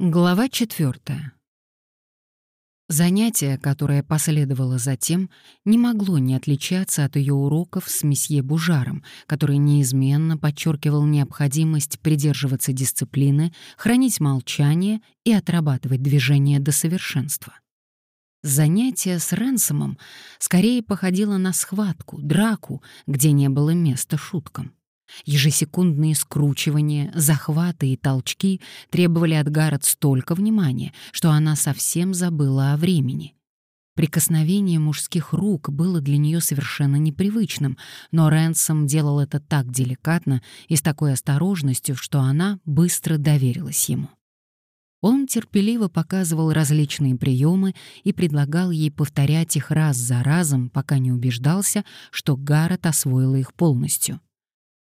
Глава четвертая. Занятие, которое последовало затем, не могло не отличаться от ее уроков с месье Бужаром, который неизменно подчеркивал необходимость придерживаться дисциплины, хранить молчание и отрабатывать движение до совершенства. Занятие с Ренсомом скорее походило на схватку, драку, где не было места шуткам. Ежесекундные скручивания, захваты и толчки требовали от Гаррет столько внимания, что она совсем забыла о времени. Прикосновение мужских рук было для нее совершенно непривычным, но Рэнсом делал это так деликатно и с такой осторожностью, что она быстро доверилась ему. Он терпеливо показывал различные приемы и предлагал ей повторять их раз за разом, пока не убеждался, что Гаррет освоила их полностью.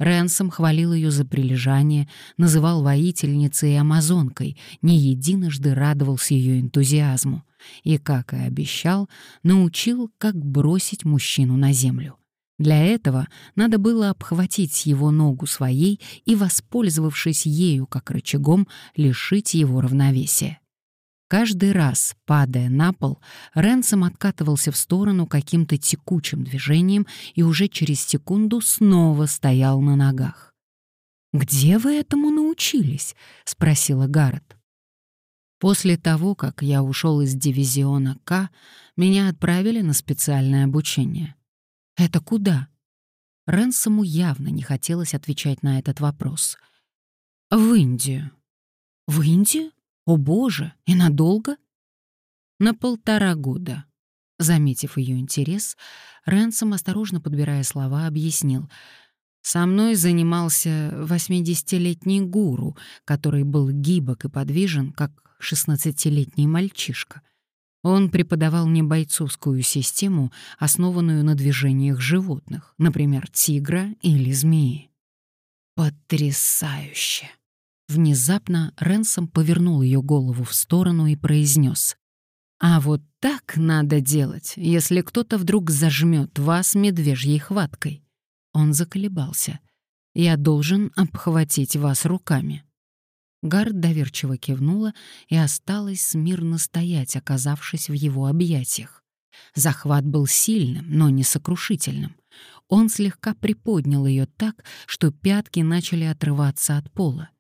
Ренсом хвалил ее за прилежание, называл воительницей и амазонкой, не единожды радовался ее энтузиазму и, как и обещал, научил, как бросить мужчину на землю. Для этого надо было обхватить его ногу своей и, воспользовавшись ею как рычагом, лишить его равновесия. Каждый раз, падая на пол, Ренсом откатывался в сторону каким-то текучим движением и уже через секунду снова стоял на ногах. «Где вы этому научились?» — спросила Гаррет. После того, как я ушел из дивизиона К, меня отправили на специальное обучение. Это куда? Ренсому явно не хотелось отвечать на этот вопрос. В Индию. В Индию? «О боже, и надолго?» «На полтора года». Заметив ее интерес, Рэнсом, осторожно подбирая слова, объяснил. «Со мной занимался восьмидесятилетний гуру, который был гибок и подвижен, как шестнадцатилетний мальчишка. Он преподавал мне бойцовскую систему, основанную на движениях животных, например, тигра или змеи. Потрясающе! Внезапно Ренсом повернул ее голову в сторону и произнес. «А вот так надо делать, если кто-то вдруг зажмет вас медвежьей хваткой». Он заколебался. «Я должен обхватить вас руками». Гард доверчиво кивнула и осталась смирно стоять, оказавшись в его объятиях. Захват был сильным, но не сокрушительным. Он слегка приподнял ее так, что пятки начали отрываться от пола.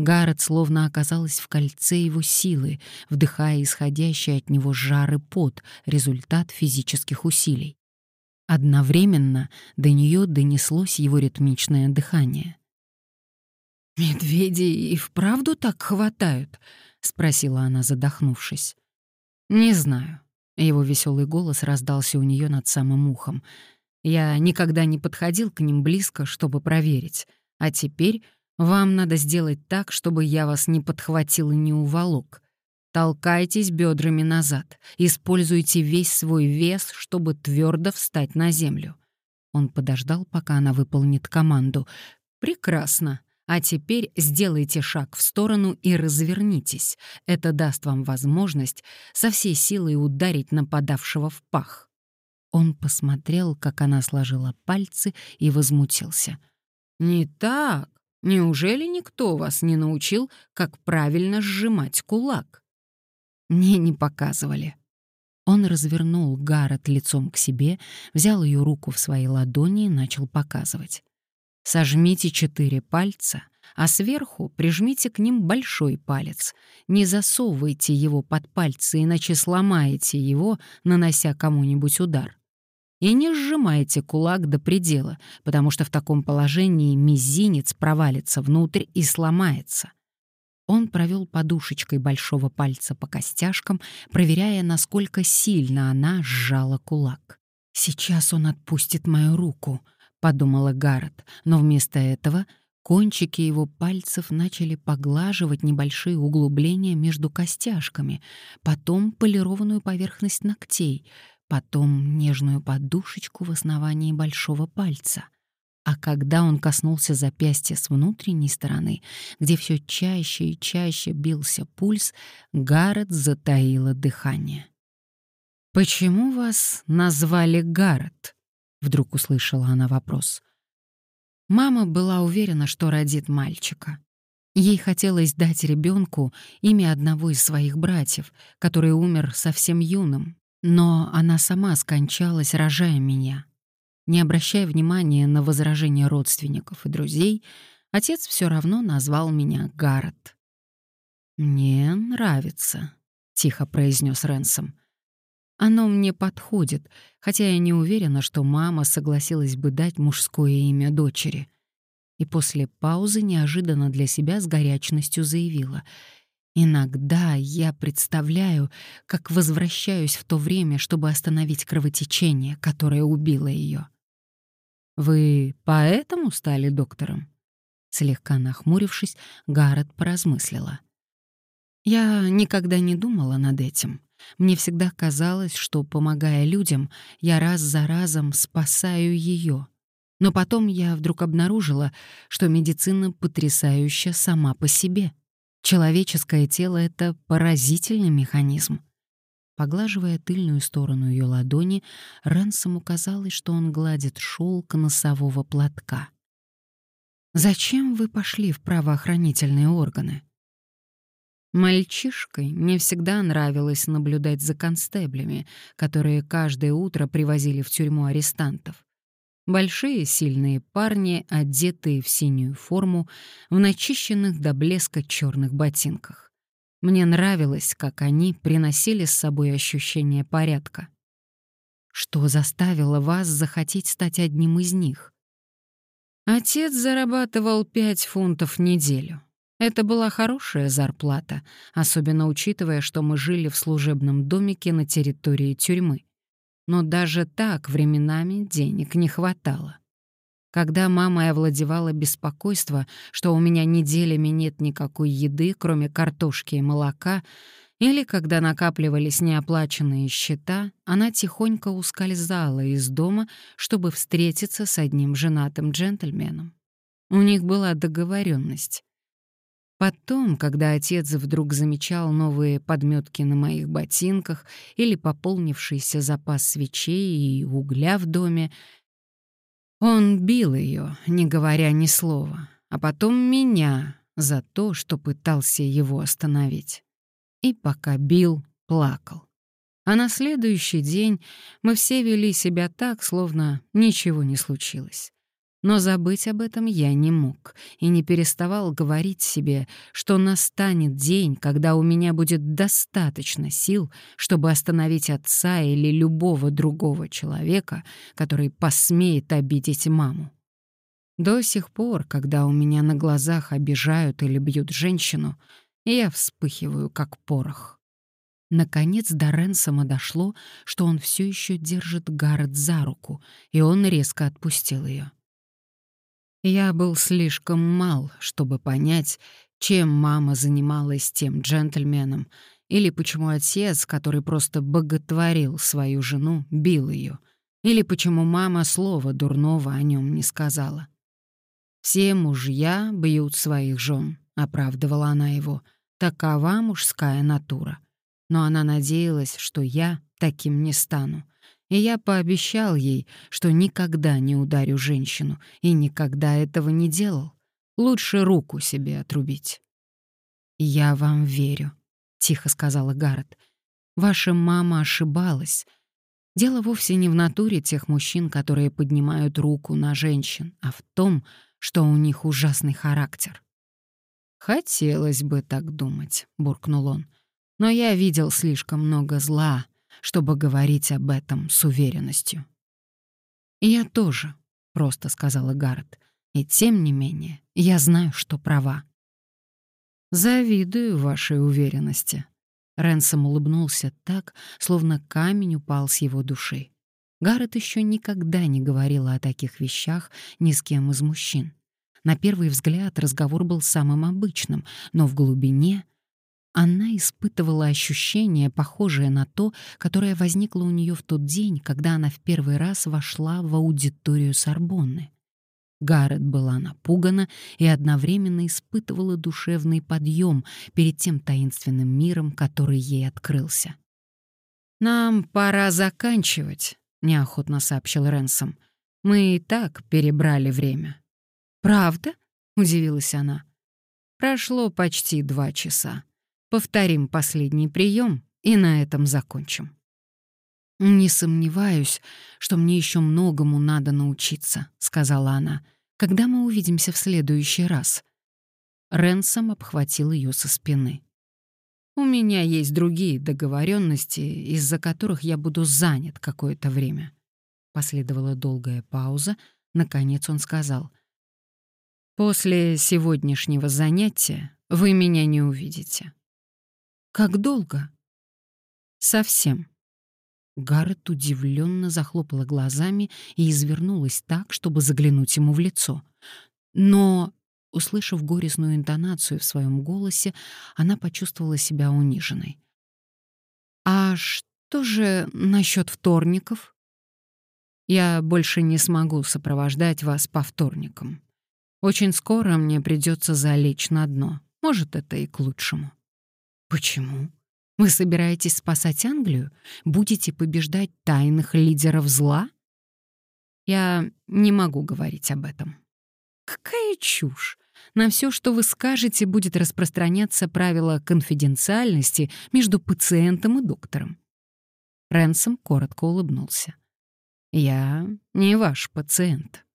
Гаррет словно оказалась в кольце его силы, вдыхая исходящий от него жар и пот, результат физических усилий. Одновременно до нее донеслось его ритмичное дыхание. «Медведи и вправду так хватают?» — спросила она, задохнувшись. «Не знаю». Его веселый голос раздался у нее над самым ухом. «Я никогда не подходил к ним близко, чтобы проверить. А теперь вам надо сделать так, чтобы я вас не подхватил и не уволок. Толкайтесь бедрами назад, используйте весь свой вес, чтобы твердо встать на землю. Он подождал, пока она выполнит команду. Прекрасно. А теперь сделайте шаг в сторону и развернитесь. Это даст вам возможность со всей силой ударить нападавшего в пах. Он посмотрел, как она сложила пальцы, и возмутился. «Не так. Неужели никто вас не научил, как правильно сжимать кулак? Мне не показывали. Он развернул Гаррет лицом к себе, взял ее руку в свои ладони и начал показывать. Сожмите четыре пальца, а сверху прижмите к ним большой палец. Не засовывайте его под пальцы, иначе сломаете его, нанося кому-нибудь удар. И не сжимайте кулак до предела, потому что в таком положении мизинец провалится внутрь и сломается. Он провел подушечкой большого пальца по костяшкам, проверяя, насколько сильно она сжала кулак. «Сейчас он отпустит мою руку», — подумала Гаррет, но вместо этого кончики его пальцев начали поглаживать небольшие углубления между костяшками, потом полированную поверхность ногтей, потом нежную подушечку в основании большого пальца. А когда он коснулся запястья с внутренней стороны, где все чаще и чаще бился пульс, Гаррет затаила дыхание. «Почему вас назвали Гаррет?» — вдруг услышала она вопрос. Мама была уверена, что родит мальчика. Ей хотелось дать ребенку имя одного из своих братьев, который умер совсем юным, но она сама скончалась, рожая меня. Не обращая внимания на возражения родственников и друзей, отец все равно назвал меня Гаррет. «Мне нравится», — тихо произнес Ренсом. «Оно мне подходит, хотя я не уверена, что мама согласилась бы дать мужское имя дочери» и после паузы неожиданно для себя с горячностью заявила. «Иногда я представляю, как возвращаюсь в то время, чтобы остановить кровотечение, которое убило ее». «Вы поэтому стали доктором?» Слегка нахмурившись, Гаррет поразмыслила. «Я никогда не думала над этим. Мне всегда казалось, что, помогая людям, я раз за разом спасаю ее. Но потом я вдруг обнаружила, что медицина потрясающая сама по себе. Человеческое тело — это поразительный механизм. Поглаживая тыльную сторону ее ладони, Рэнсому казалось, что он гладит шелк носового платка. «Зачем вы пошли в правоохранительные органы?» Мальчишкой мне всегда нравилось наблюдать за констеблями, которые каждое утро привозили в тюрьму арестантов. Большие сильные парни, одетые в синюю форму, в начищенных до блеска черных ботинках. Мне нравилось, как они приносили с собой ощущение порядка. Что заставило вас захотеть стать одним из них? Отец зарабатывал пять фунтов в неделю. Это была хорошая зарплата, особенно учитывая, что мы жили в служебном домике на территории тюрьмы но даже так временами денег не хватало. Когда мама овладевала беспокойство, что у меня неделями нет никакой еды, кроме картошки и молока, или когда накапливались неоплаченные счета, она тихонько ускользала из дома, чтобы встретиться с одним женатым джентльменом. У них была договоренность. Потом, когда отец вдруг замечал новые подметки на моих ботинках или пополнившийся запас свечей и угля в доме, он бил ее, не говоря ни слова, а потом меня за то, что пытался его остановить. И пока бил, плакал. А на следующий день мы все вели себя так, словно ничего не случилось. Но забыть об этом я не мог и не переставал говорить себе, что настанет день, когда у меня будет достаточно сил, чтобы остановить отца или любого другого человека, который посмеет обидеть маму. До сих пор, когда у меня на глазах обижают или бьют женщину, я вспыхиваю, как порох. Наконец до Ренсома дошло, что он все еще держит Гаррет за руку, и он резко отпустил ее. Я был слишком мал, чтобы понять, чем мама занималась тем джентльменом, или почему отец, который просто боготворил свою жену, бил ее, или почему мама слова дурного о нем не сказала. «Все мужья бьют своих жен», — оправдывала она его, — «такова мужская натура». Но она надеялась, что я таким не стану, и я пообещал ей, что никогда не ударю женщину, и никогда этого не делал. Лучше руку себе отрубить. «Я вам верю», — тихо сказала Гаррет. «Ваша мама ошибалась. Дело вовсе не в натуре тех мужчин, которые поднимают руку на женщин, а в том, что у них ужасный характер». «Хотелось бы так думать», — буркнул он. «Но я видел слишком много зла, чтобы говорить об этом с уверенностью. «И я тоже», — просто сказала Гаррет. «И тем не менее, я знаю, что права». «Завидую вашей уверенности». Ренсом улыбнулся так, словно камень упал с его души. Гаррет еще никогда не говорила о таких вещах ни с кем из мужчин. На первый взгляд разговор был самым обычным, но в глубине она испытывала ощущение, похожее на то, которое возникло у нее в тот день, когда она в первый раз вошла в аудиторию Сорбонны. Гаррет была напугана и одновременно испытывала душевный подъем перед тем таинственным миром, который ей открылся. «Нам пора заканчивать», — неохотно сообщил Ренсом. «Мы и так перебрали время». «Правда?» — удивилась она. Прошло почти два часа. Повторим последний прием и на этом закончим. «Не сомневаюсь, что мне еще многому надо научиться», — сказала она. «Когда мы увидимся в следующий раз?» Ренсом обхватил ее со спины. «У меня есть другие договоренности, из-за которых я буду занят какое-то время». Последовала долгая пауза. Наконец он сказал. «После сегодняшнего занятия вы меня не увидите». «Как долго?» «Совсем». Гаррет удивленно захлопала глазами и извернулась так, чтобы заглянуть ему в лицо. Но Услышав горестную интонацию в своем голосе, она почувствовала себя униженной. «А что же насчет вторников?» «Я больше не смогу сопровождать вас по вторникам. Очень скоро мне придется залечь на дно. Может, это и к лучшему». «Почему? Вы собираетесь спасать Англию? Будете побеждать тайных лидеров зла?» «Я не могу говорить об этом». «Какая чушь! На все, что вы скажете, будет распространяться правило конфиденциальности между пациентом и доктором. Ренсом коротко улыбнулся. «Я не ваш пациент.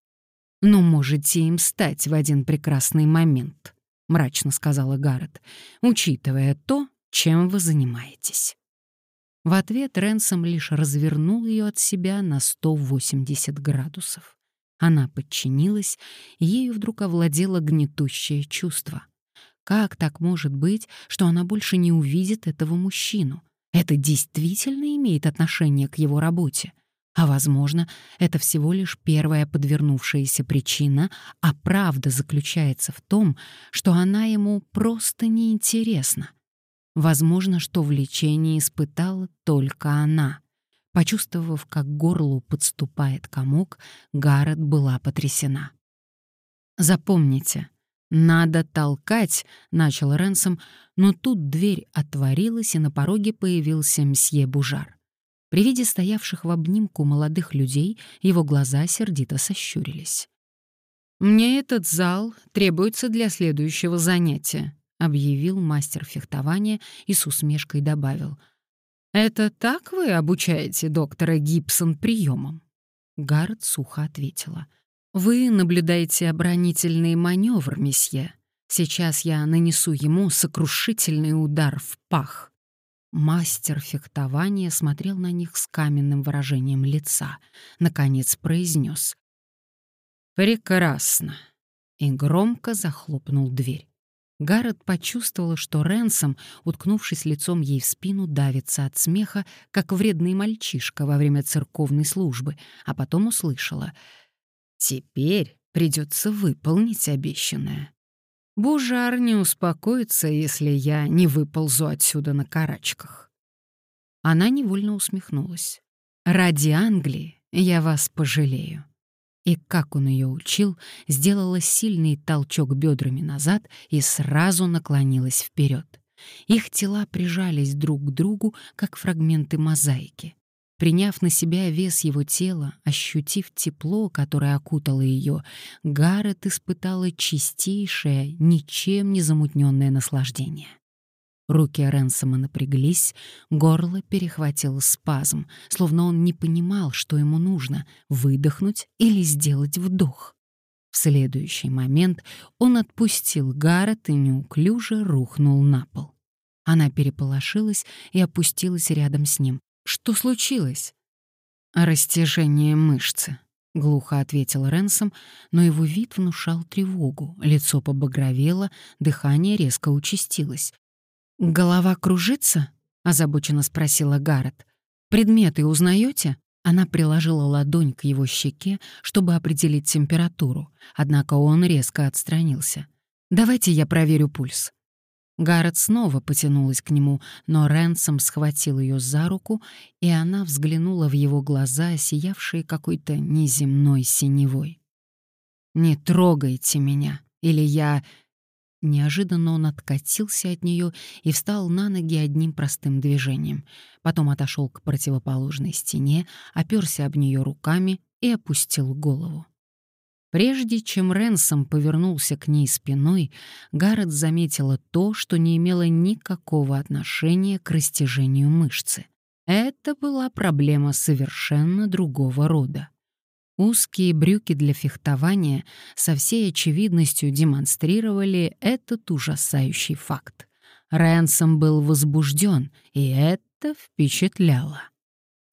Но можете им стать в один прекрасный момент», — мрачно сказала Гаррет, учитывая то, чем вы занимаетесь. В ответ Ренсом лишь развернул ее от себя на 180 градусов. Она подчинилась, и ею вдруг овладело гнетущее чувство. Как так может быть, что она больше не увидит этого мужчину? Это действительно имеет отношение к его работе? А, возможно, это всего лишь первая подвернувшаяся причина, а правда заключается в том, что она ему просто неинтересна. Возможно, что влечение испытала только она — Почувствовав, как горлу подступает комок, Гаррет была потрясена. «Запомните, надо толкать», — начал Ренсом, но тут дверь отворилась, и на пороге появился мсье Бужар. При виде стоявших в обнимку молодых людей его глаза сердито сощурились. «Мне этот зал требуется для следующего занятия», — объявил мастер фехтования и с усмешкой добавил — «Это так вы обучаете доктора Гибсон приемам?» Гаррет сухо ответила. «Вы наблюдаете оборонительный маневр, месье. Сейчас я нанесу ему сокрушительный удар в пах». Мастер фехтования смотрел на них с каменным выражением лица. Наконец произнес. «Прекрасно!» и громко захлопнул дверь. Гаррет почувствовала, что Ренсом, уткнувшись лицом ей в спину, давится от смеха, как вредный мальчишка во время церковной службы, а потом услышала «Теперь придется выполнить обещанное. Бужар не успокоится, если я не выползу отсюда на карачках». Она невольно усмехнулась. «Ради Англии я вас пожалею». И как он ее учил, сделала сильный толчок бедрами назад и сразу наклонилась вперед. Их тела прижались друг к другу, как фрагменты мозаики. Приняв на себя вес его тела, ощутив тепло, которое окутало ее, Гаррет испытала чистейшее, ничем не замутненное наслаждение. Руки Ренсома напряглись, горло перехватил спазм, словно он не понимал, что ему нужно — выдохнуть или сделать вдох. В следующий момент он отпустил Гаррет и неуклюже рухнул на пол. Она переполошилась и опустилась рядом с ним. «Что случилось?» «Растяжение мышцы», — глухо ответил Ренсом, но его вид внушал тревогу, лицо побагровело, дыхание резко участилось. «Голова кружится?» — озабоченно спросила Гаррет. «Предметы узнаете?» Она приложила ладонь к его щеке, чтобы определить температуру, однако он резко отстранился. «Давайте я проверю пульс». Гаррет снова потянулась к нему, но Ренсом схватил ее за руку, и она взглянула в его глаза, сиявшие какой-то неземной синевой. «Не трогайте меня, или я Неожиданно он откатился от нее и встал на ноги одним простым движением. Потом отошел к противоположной стене, оперся об нее руками и опустил голову. Прежде чем Ренсом повернулся к ней спиной, Гаррет заметила то, что не имело никакого отношения к растяжению мышцы. Это была проблема совершенно другого рода. Узкие брюки для фехтования со всей очевидностью демонстрировали этот ужасающий факт. Ренсом был возбужден, и это впечатляло.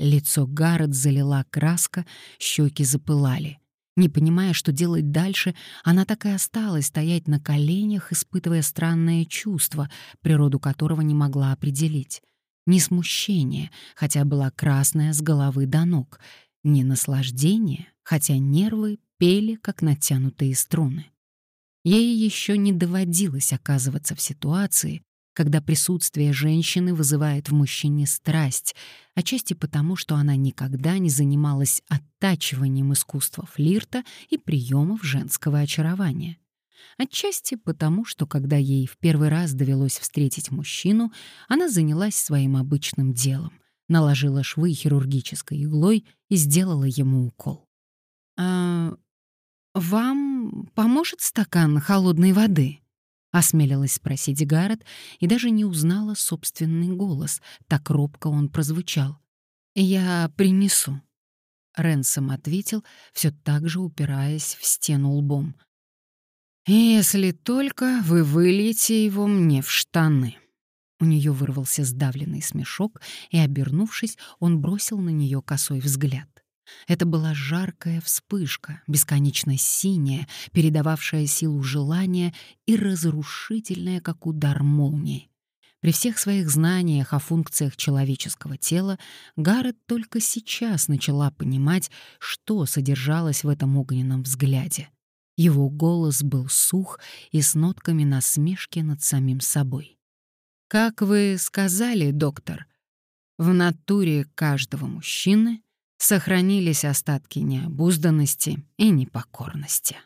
Лицо Гаррет залила краска, щеки запылали. Не понимая, что делать дальше, она так и осталась стоять на коленях, испытывая странное чувство, природу которого не могла определить. Не смущение, хотя была красная с головы до ног, не наслаждение, хотя нервы пели, как натянутые струны. Ей еще не доводилось оказываться в ситуации, когда присутствие женщины вызывает в мужчине страсть, отчасти потому, что она никогда не занималась оттачиванием искусства флирта и приемов женского очарования. Отчасти потому, что когда ей в первый раз довелось встретить мужчину, она занялась своим обычным делом, наложила швы хирургической иглой и сделала ему укол. «А вам поможет стакан холодной воды?» Осмелилась спросить Гаррет и даже не узнала собственный голос, так робко он прозвучал. «Я принесу». Ренсом ответил, все так же упираясь в стену лбом. «Если только вы выльете его мне в штаны». У нее вырвался сдавленный смешок, и, обернувшись, он бросил на нее косой взгляд. Это была жаркая вспышка, бесконечно синяя, передававшая силу желания и разрушительная, как удар молнии. При всех своих знаниях о функциях человеческого тела Гаррет только сейчас начала понимать, что содержалось в этом огненном взгляде. Его голос был сух и с нотками насмешки над самим собой. «Как вы сказали, доктор, в натуре каждого мужчины — сохранились остатки необузданности и непокорности.